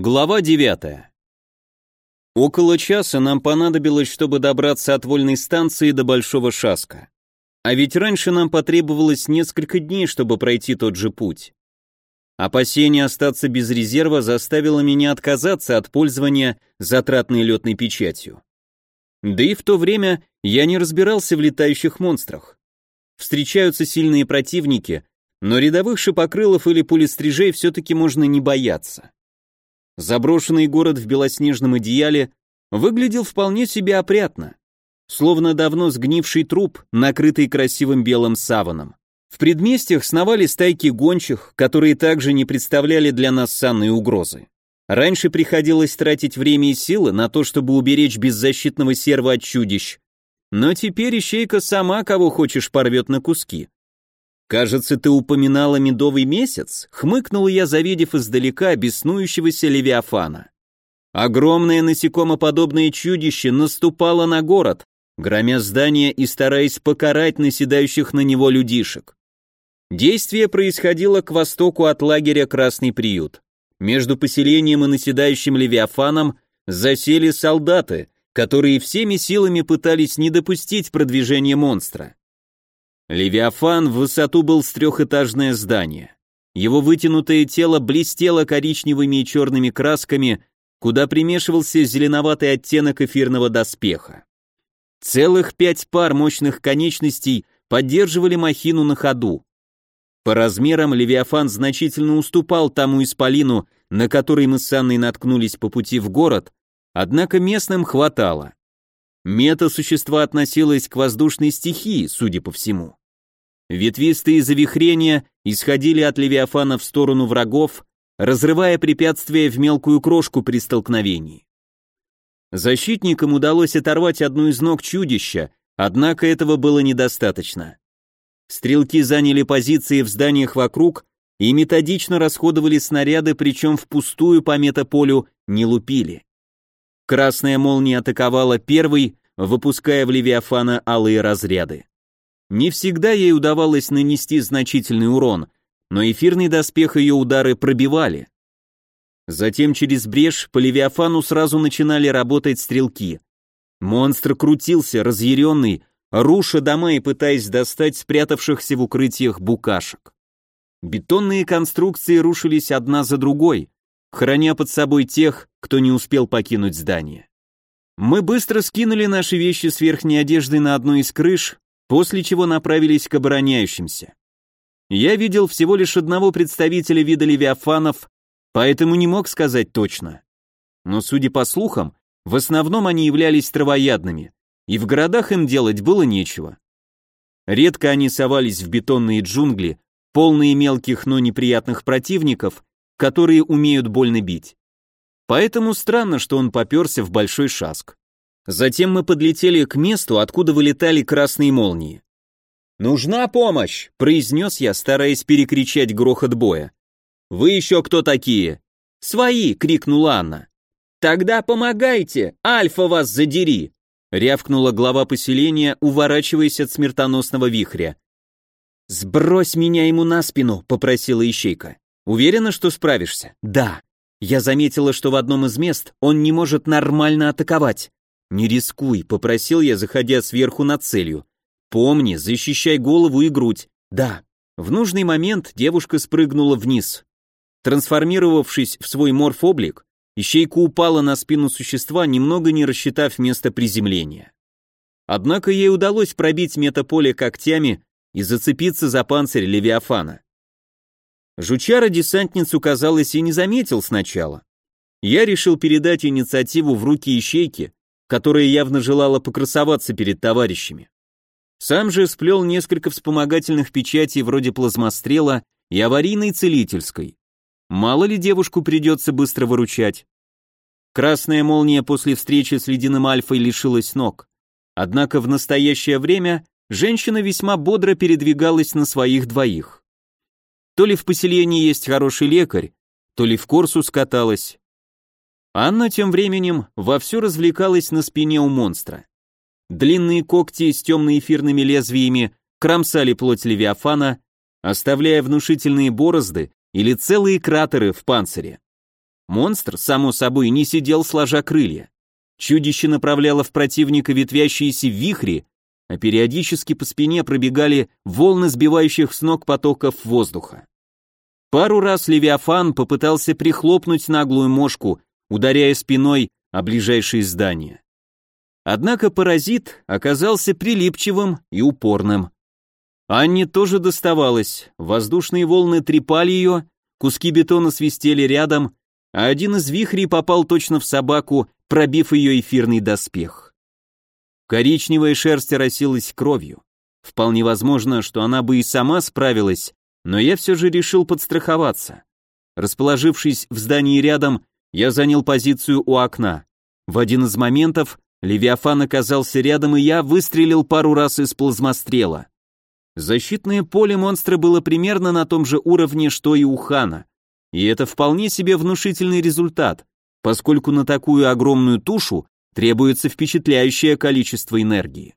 Глава 9. Около часа нам понадобилось, чтобы добраться от вольной станции до Большого Шаска. А ведь раньше нам потребовалось несколько дней, чтобы пройти тот же путь. Опасение остаться без резерва заставило меня отказаться от пользования затратной летной печатью. Да и в то время я не разбирался в летающих монстрах. Встречаются сильные противники, но рядовых шипокрылов или пулестрижей все-таки можно не бояться. Заброшенный город в белоснежном одеяле выглядел вполне себе опрятно, словно давно сгнивший труп, накрытый красивым белым саваном. В предместьях сновали стайки гончих, которые также не представляли для нас санной угрозы. Раньше приходилось тратить время и силы на то, чтобы уберечь беззащитного серва от чудищ, но теперь ищейка сама кого хочешь порвет на куски. «Кажется, ты упоминала медовый месяц», — хмыкнул я, завидев издалека беснующегося Левиафана. Огромное насекомоподобное чудище наступало на город, громя здания и стараясь покарать наседающих на него людишек. Действие происходило к востоку от лагеря Красный приют. Между поселением и наседающим Левиафаном засели солдаты, которые всеми силами пытались не допустить продвижения монстра. Левиафан в высоту был с трехэтажное здание. Его вытянутое тело блестело коричневыми и черными красками, куда примешивался зеленоватый оттенок эфирного доспеха. Целых пять пар мощных конечностей поддерживали махину на ходу. По размерам Левиафан значительно уступал тому исполину, на который мы с Анной наткнулись по пути в город, однако местным хватало. Мета-существа относилось к воздушной стихии, судя по всему. Ветвистые завихрения исходили от Левиафана в сторону врагов, разрывая препятствия в мелкую крошку при столкновении. Защитникам удалось оторвать одну из ног чудища, однако этого было недостаточно. Стрелки заняли позиции в зданиях вокруг и методично расходовали снаряды, причем впустую по метаполю не лупили. Красная молния атаковала первой, выпуская в Левиафана алые разряды. Не всегда ей удавалось нанести значительный урон, но эфирный доспех ее удары пробивали. Затем через брешь по Левиафану сразу начинали работать стрелки. Монстр крутился, разъяренный, руша дома и пытаясь достать спрятавшихся в укрытиях букашек. Бетонные конструкции рушились одна за другой, храня под собой тех, кто не успел покинуть здание. Мы быстро скинули наши вещи с верхней одежды на одну из крыш, после чего направились к обороняющимся. Я видел всего лишь одного представителя вида левиафанов, поэтому не мог сказать точно. Но, судя по слухам, в основном они являлись травоядными, и в городах им делать было нечего. Редко они совались в бетонные джунгли, полные мелких, но неприятных противников, которые умеют больно бить. Поэтому странно, что он поперся в большой шаск. Затем мы подлетели к месту, откуда вылетали красные молнии. «Нужна помощь!» — произнес я, стараясь перекричать грохот боя. «Вы еще кто такие?» «Свои!» — крикнула Анна. «Тогда помогайте! Альфа вас задери!» — рявкнула глава поселения, уворачиваясь от смертоносного вихря. «Сбрось меня ему на спину!» — попросила ищейка. «Уверена, что справишься?» «Да». Я заметила, что в одном из мест он не может нормально атаковать. «Не рискуй», — попросил я, заходя сверху над целью. «Помни, защищай голову и грудь». «Да». В нужный момент девушка спрыгнула вниз. Трансформировавшись в свой морф-облик, ищейка упала на спину существа, немного не рассчитав место приземления. Однако ей удалось пробить метаполе когтями и зацепиться за панцирь Левиафана. Жучара десантницу, казалось, и не заметил сначала. Я решил передать инициативу в руки ищейки, которая явно желала покрасоваться перед товарищами. Сам же сплел несколько вспомогательных печатей вроде плазмострела и аварийной целительской. Мало ли девушку придется быстро выручать. Красная молния после встречи с ледяным альфой лишилась ног. Однако в настоящее время женщина весьма бодро передвигалась на своих двоих. То ли в поселении есть хороший лекарь, то ли в Корсу скаталась, Анна тем временем вовсю развлекалась на спине у монстра. Длинные когти с темно-эфирными лезвиями кромсали плоть Левиафана, оставляя внушительные борозды или целые кратеры в панцире. Монстр, само собой, не сидел сложа крылья. Чудище направляло в противника ветвящиеся вихри, а периодически по спине пробегали волны сбивающих с ног потоков воздуха. Пару раз Левиафан попытался прихлопнуть наглую мошку, ударяя спиной о ближайшие здания. Однако паразит оказался прилипчивым и упорным. Анне тоже доставалось, воздушные волны трепали ее, куски бетона свистели рядом, а один из вихрей попал точно в собаку, пробив ее эфирный доспех. Коричневая шерсть оросилась кровью. Вполне возможно, что она бы и сама справилась, но я все же решил подстраховаться. Расположившись в здании рядом, я занял позицию у окна. В один из моментов Левиафан оказался рядом, и я выстрелил пару раз из плазмострела. Защитное поле монстра было примерно на том же уровне, что и у Хана. И это вполне себе внушительный результат, поскольку на такую огромную тушу требуется впечатляющее количество энергии.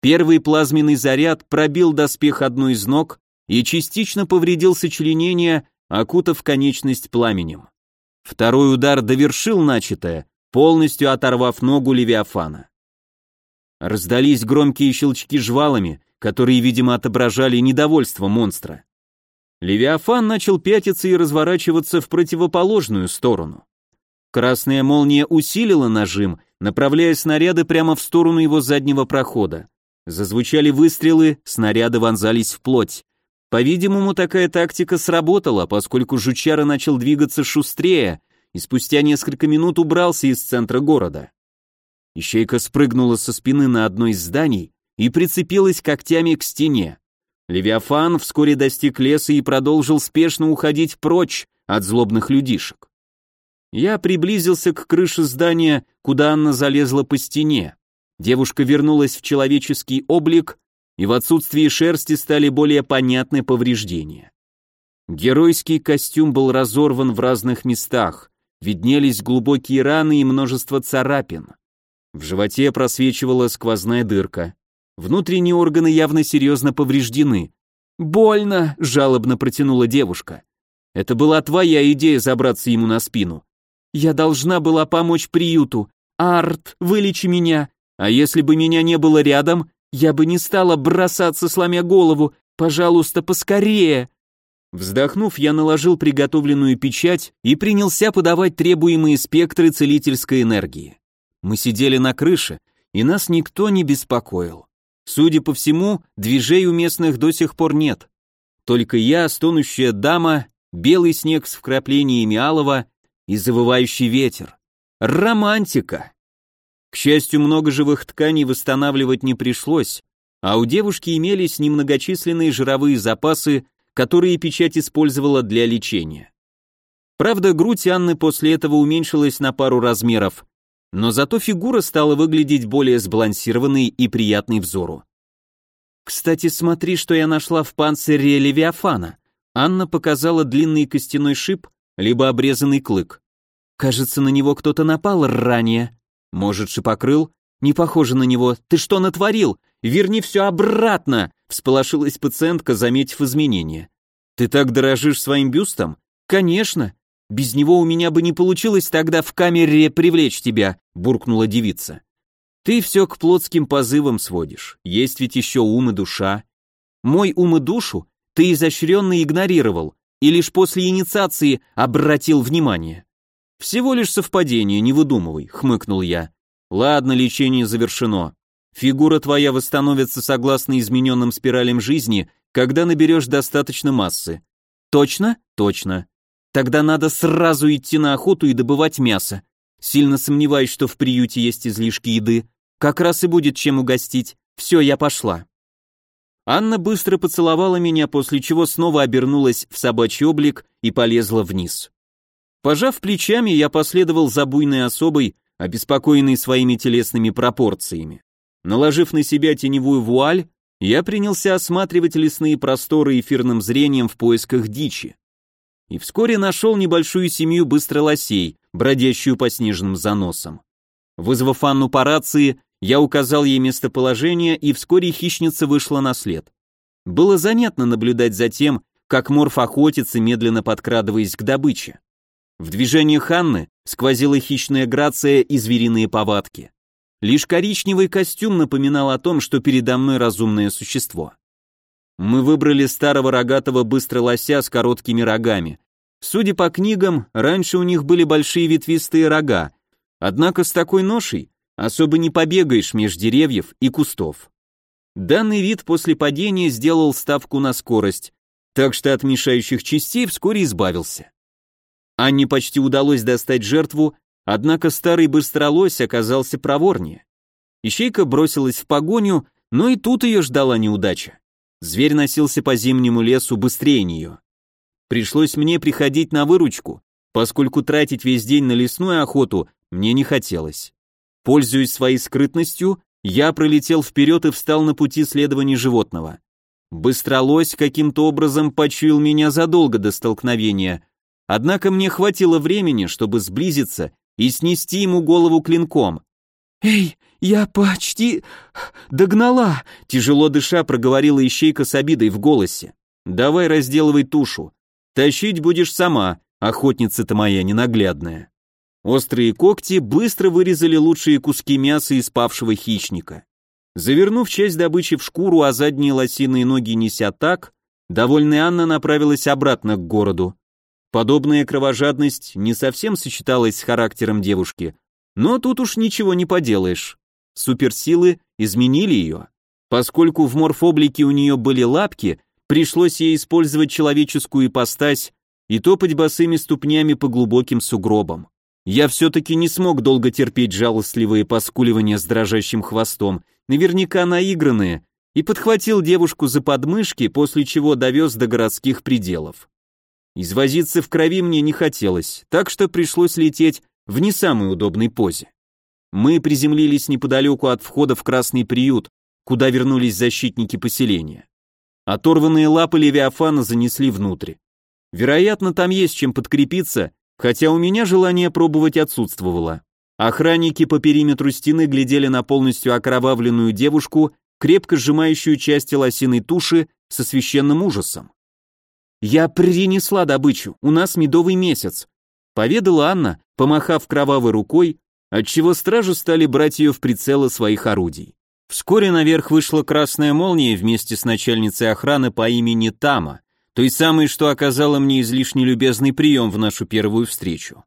Первый плазменный заряд пробил доспех одной из ног и частично повредил сочленение, окутав конечность пламенем. Второй удар довершил начатое, полностью оторвав ногу Левиафана. Раздались громкие щелчки жвалами, которые, видимо, отображали недовольство монстра. Левиафан начал пятиться и разворачиваться в противоположную сторону. Красная молния усилила нажим, направляя снаряды прямо в сторону его заднего прохода. Зазвучали выстрелы, снаряды вонзались в плоть. По-видимому, такая тактика сработала, поскольку жучара начал двигаться шустрее и спустя несколько минут убрался из центра города. Ищейка спрыгнула со спины на одно из зданий и прицепилась когтями к стене. Левиафан вскоре достиг леса и продолжил спешно уходить прочь от злобных людишек. Я приблизился к крыше здания, куда Анна залезла по стене. Девушка вернулась в человеческий облик и в отсутствии шерсти стали более понятны повреждения. Геройский костюм был разорван в разных местах, виднелись глубокие раны и множество царапин. В животе просвечивала сквозная дырка. Внутренние органы явно серьезно повреждены. «Больно!» — жалобно протянула девушка. «Это была твоя идея забраться ему на спину. Я должна была помочь приюту. Арт, вылечи меня. А если бы меня не было рядом, я бы не стала бросаться, сломя голову. Пожалуйста, поскорее!» Вздохнув, я наложил приготовленную печать и принялся подавать требуемые спектры целительской энергии. Мы сидели на крыше, и нас никто не беспокоил. Судя по всему, движей у местных до сих пор нет. Только я, стонущая дама, белый снег с вкраплениями алого и завывающий ветер. Романтика! К счастью, много живых тканей восстанавливать не пришлось, а у девушки имелись немногочисленные жировые запасы, которые печать использовала для лечения. Правда, грудь Анны после этого уменьшилась на пару размеров, но зато фигура стала выглядеть более сбалансированной и приятной взору. «Кстати, смотри, что я нашла в панцире Левиафана». Анна показала длинный костяной шип, либо обрезанный клык. Кажется, на него кто-то напал ранее. Может, шипокрыл? Не похоже на него. Ты что натворил? Верни все обратно!» Всполошилась пациентка, заметив изменения. «Ты так дорожишь своим бюстом?» «Конечно. Без него у меня бы не получилось тогда в камере привлечь тебя», буркнула девица. «Ты все к плотским позывам сводишь. Есть ведь еще ум и душа. Мой ум и душу ты изощренно игнорировал и лишь после инициации обратил внимание. Всего лишь совпадение, не выдумывай», хмыкнул я. «Ладно, лечение завершено. Фигура твоя восстановится согласно измененным спиралям жизни, когда наберешь достаточно массы. Точно? Точно. Тогда надо сразу идти на охоту и добывать мясо. Сильно сомневаюсь, что в приюте есть излишки еды. Как раз и будет чем угостить. Все, я пошла. Анна быстро поцеловала меня, после чего снова обернулась в собачий облик и полезла вниз. Пожав плечами, я последовал за буйной особой, обеспокоенной своими телесными пропорциями. Наложив на себя теневую вуаль, я принялся осматривать лесные просторы эфирным зрением в поисках дичи. И вскоре нашел небольшую семью быстролосей, бродящую по снежным заносам. Вызвав Анну по рации, я указал ей местоположение, и вскоре хищница вышла на след. Было занятно наблюдать за тем, как морф охотится, медленно подкрадываясь к добыче. В движениях Анны сквозила хищная грация и звериные повадки. Лишь коричневый костюм напоминал о том, что передо мной разумное существо. Мы выбрали старого рогатого быстролося с короткими рогами. Судя по книгам, раньше у них были большие ветвистые рога, однако с такой ношей особо не побегаешь меж деревьев и кустов. Данный вид после падения сделал ставку на скорость, так что от мешающих частей вскоре избавился. Анне почти удалось достать жертву, однако старый быстролось оказался проворнее. Ищейка бросилась в погоню, но и тут ее ждала неудача. Зверь носился по зимнему лесу быстрее нее. Пришлось мне приходить на выручку, поскольку тратить весь день на лесную охоту мне не хотелось. Пользуясь своей скрытностью, я пролетел вперед и встал на пути следования животного. Быстролось каким-то образом почуял меня задолго до столкновения, однако мне хватило времени, чтобы сблизиться и снести ему голову клинком. «Эй, я почти догнала!» Тяжело дыша проговорила ищейка с обидой в голосе. «Давай разделывай тушу. Тащить будешь сама, охотница-то моя ненаглядная». Острые когти быстро вырезали лучшие куски мяса из павшего хищника. Завернув часть добычи в шкуру, а задние лосиные ноги неся так, довольная Анна направилась обратно к городу. Подобная кровожадность не совсем сочеталась с характером девушки, но тут уж ничего не поделаешь. Суперсилы изменили ее. Поскольку в морфоблике у нее были лапки, пришлось ей использовать человеческую ипостась и топать босыми ступнями по глубоким сугробам. Я все-таки не смог долго терпеть жалостливые поскуливания с дрожащим хвостом, наверняка наигранные, и подхватил девушку за подмышки, после чего довез до городских пределов. Извозиться в крови мне не хотелось, так что пришлось лететь в не самой удобной позе. Мы приземлились неподалеку от входа в Красный приют, куда вернулись защитники поселения. Оторванные лапы Левиафана занесли внутрь. Вероятно, там есть чем подкрепиться, хотя у меня желание пробовать отсутствовало. Охранники по периметру стены глядели на полностью окровавленную девушку, крепко сжимающую части лосиной туши со священным ужасом. «Я принесла добычу, у нас медовый месяц», — поведала Анна, помахав кровавой рукой, отчего стражи стали брать ее в прицелы своих орудий. Вскоре наверх вышла красная молния вместе с начальницей охраны по имени Тама, той самой, что оказала мне излишне любезный прием в нашу первую встречу.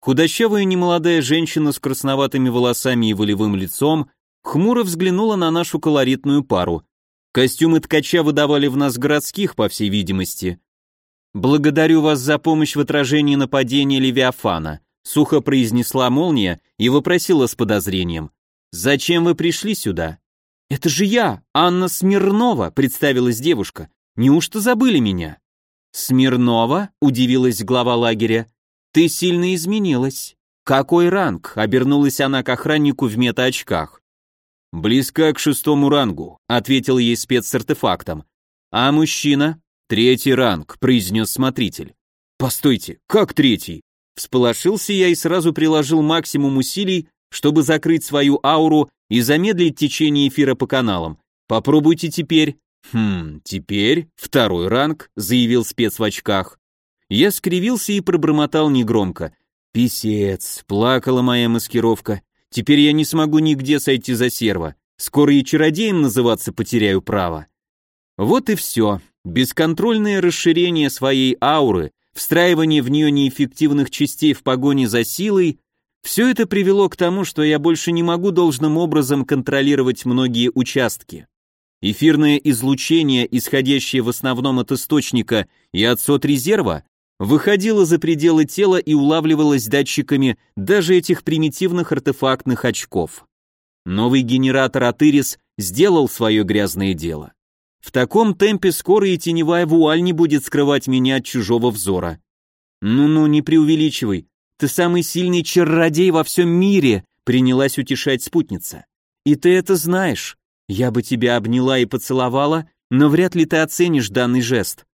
Худощавая немолодая женщина с красноватыми волосами и волевым лицом хмуро взглянула на нашу колоритную пару. Костюмы ткача выдавали в нас городских, по всей видимости. «Благодарю вас за помощь в отражении нападения Левиафана», сухо произнесла молния и вопросила с подозрением. «Зачем вы пришли сюда?» «Это же я, Анна Смирнова», представилась девушка. Неужто забыли меня?» «Смирнова?» — удивилась глава лагеря. «Ты сильно изменилась». «Какой ранг?» — обернулась она к охраннику в метаочках. «Близка к шестому рангу», — ответил ей спец с артефактом. «А мужчина?» «Третий ранг», — произнес смотритель. «Постойте, как третий?» Всполошился я и сразу приложил максимум усилий, чтобы закрыть свою ауру и замедлить течение эфира по каналам. Попробуйте теперь. «Хм, теперь второй ранг», — заявил спец в очках. Я скривился и пробормотал негромко. «Писец, плакала моя маскировка. Теперь я не смогу нигде сойти за серва. Скоро и чародеем называться потеряю право». Вот и все. Бесконтрольное расширение своей ауры, встраивание в нее неэффективных частей в погоне за силой — все это привело к тому, что я больше не могу должным образом контролировать многие участки. Эфирное излучение, исходящее в основном от источника и от сот резерва, выходило за пределы тела и улавливалось датчиками даже этих примитивных артефактных очков. Новый генератор Атырис сделал свое грязное дело. В таком темпе скоро и теневая вуаль не будет скрывать меня от чужого взора. Ну-ну, не преувеличивай. Ты самый сильный чародей во всем мире, принялась утешать спутница. И ты это знаешь. Я бы тебя обняла и поцеловала, но вряд ли ты оценишь данный жест.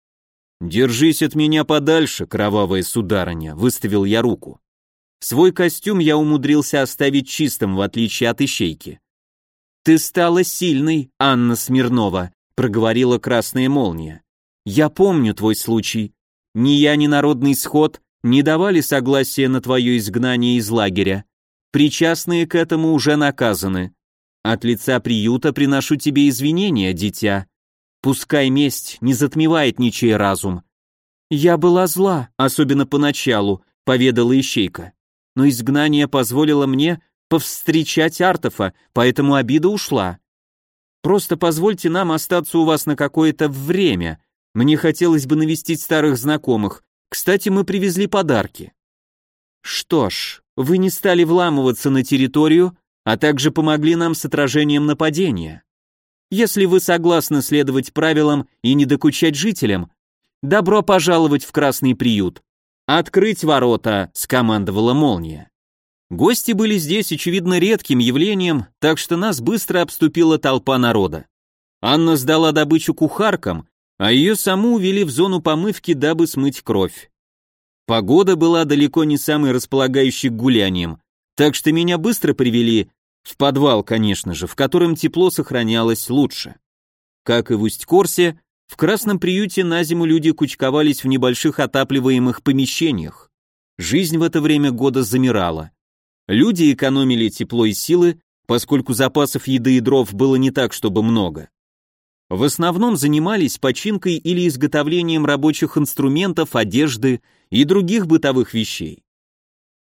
Держись от меня подальше, кровавая сударыня, выставил я руку. Свой костюм я умудрился оставить чистым, в отличие от ищейки. Ты стала сильной, Анна Смирнова, проговорила красная молния. Я помню твой случай. Ни я, ни народный сход не давали согласия на твое изгнание из лагеря. Причастные к этому уже наказаны. От лица приюта приношу тебе извинения, дитя. Пускай месть не затмевает ничей разум. Я была зла, особенно поначалу, поведала ищейка. Но изгнание позволило мне повстречать Артофа, поэтому обида ушла. Просто позвольте нам остаться у вас на какое-то время. Мне хотелось бы навестить старых знакомых. Кстати, мы привезли подарки. Что ж, вы не стали вламываться на территорию, а также помогли нам с отражением нападения. Если вы согласны следовать правилам и не докучать жителям, добро пожаловать в Красный приют. Открыть ворота, скомандовала молния. Гости были здесь, очевидно, редким явлением, так что нас быстро обступила толпа народа. Анна сдала добычу кухаркам, а ее саму увели в зону помывки, дабы смыть кровь. Погода была далеко не самой располагающей к гуляниям, так что меня быстро привели в подвал, конечно же, в котором тепло сохранялось лучше. Как и в Усть-Корсе, в красном приюте на зиму люди кучковались в небольших отапливаемых помещениях. Жизнь в это время года замирала. Люди экономили тепло и силы, поскольку запасов еды и дров было не так, чтобы много. В основном занимались починкой или изготовлением рабочих инструментов, одежды и других бытовых вещей.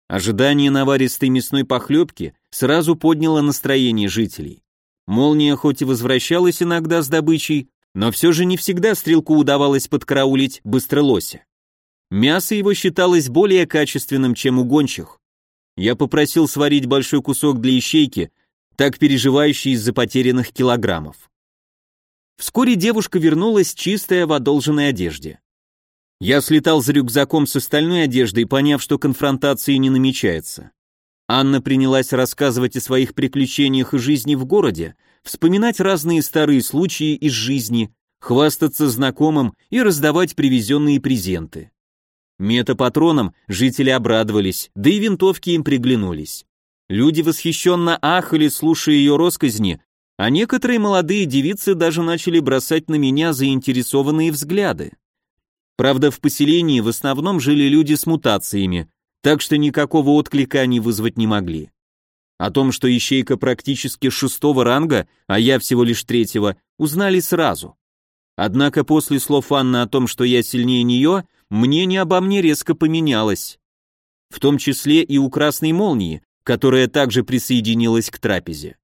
Ожидание наваристой мясной похлебки сразу подняло настроение жителей. Молния хоть и возвращалась иногда с добычей, но все же не всегда стрелку удавалось подкараулить быстро лося. Мясо его считалось более качественным, чем у гончих, я попросил сварить большой кусок для ищейки, так переживающей из-за потерянных килограммов. Вскоре девушка вернулась чистая в одолженной одежде. Я слетал за рюкзаком с остальной одеждой, поняв, что конфронтации не намечается. Анна принялась рассказывать о своих приключениях и жизни в городе, вспоминать разные старые случаи из жизни, хвастаться знакомым и раздавать привезенные презенты. Метапатронам жители обрадовались, да и винтовки им приглянулись. Люди восхищенно ахали, слушая ее росказни, а некоторые молодые девицы даже начали бросать на меня заинтересованные взгляды. Правда, в поселении в основном жили люди с мутациями, так что никакого отклика они вызвать не могли. О том, что ищейка практически шестого ранга, а я всего лишь третьего, узнали сразу. Однако после слов Анны о том, что я сильнее нее, мнение обо мне резко поменялось. В том числе и у красной молнии, которая также присоединилась к трапезе.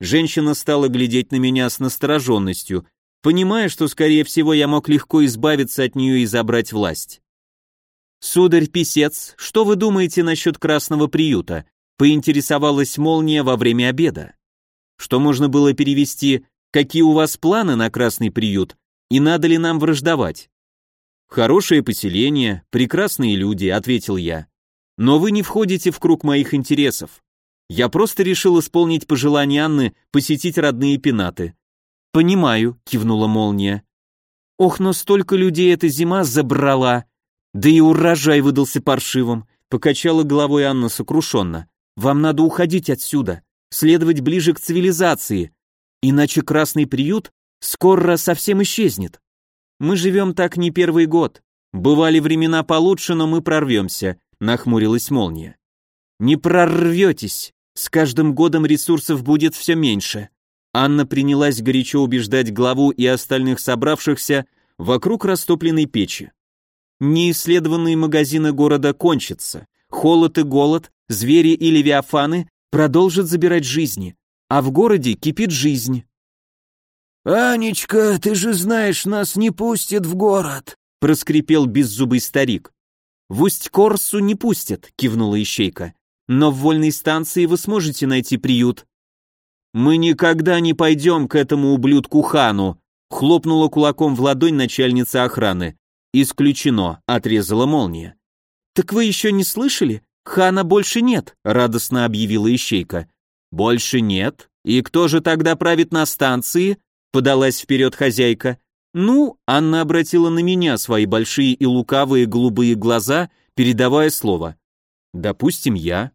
Женщина стала глядеть на меня с настороженностью, понимая, что, скорее всего, я мог легко избавиться от нее и забрать власть. «Сударь-писец, что вы думаете насчет красного приюта?» поинтересовалась молния во время обеда. Что можно было перевести «Какие у вас планы на красный приют?» и надо ли нам враждовать? «Хорошее поселение, прекрасные люди», — ответил я. «Но вы не входите в круг моих интересов. Я просто решил исполнить пожелание Анны посетить родные пенаты». «Понимаю», — кивнула молния. «Ох, но столько людей эта зима забрала!» «Да и урожай выдался паршивым», — покачала головой Анна сокрушенно. «Вам надо уходить отсюда, следовать ближе к цивилизации, иначе красный приют скоро совсем исчезнет». Мы живем так не первый год. Бывали времена получше, но мы прорвемся», — нахмурилась молния. «Не прорветесь. С каждым годом ресурсов будет все меньше». Анна принялась горячо убеждать главу и остальных собравшихся вокруг растопленной печи. Неисследованные магазины города кончатся. Холод и голод, звери и левиафаны продолжат забирать жизни, а в городе кипит жизнь. «Анечка, ты же знаешь, нас не пустят в город», — проскрипел беззубый старик. «В Усть-Корсу не пустят», — кивнула ищейка. «Но в вольной станции вы сможете найти приют». «Мы никогда не пойдем к этому ублюдку Хану», — хлопнула кулаком в ладонь начальница охраны. «Исключено», — отрезала молния. «Так вы еще не слышали? Хана больше нет», — радостно объявила ищейка. «Больше нет? И кто же тогда правит на станции?» Подалась вперед хозяйка. Ну, Анна обратила на меня свои большие и лукавые голубые глаза, передавая слово. Допустим, я.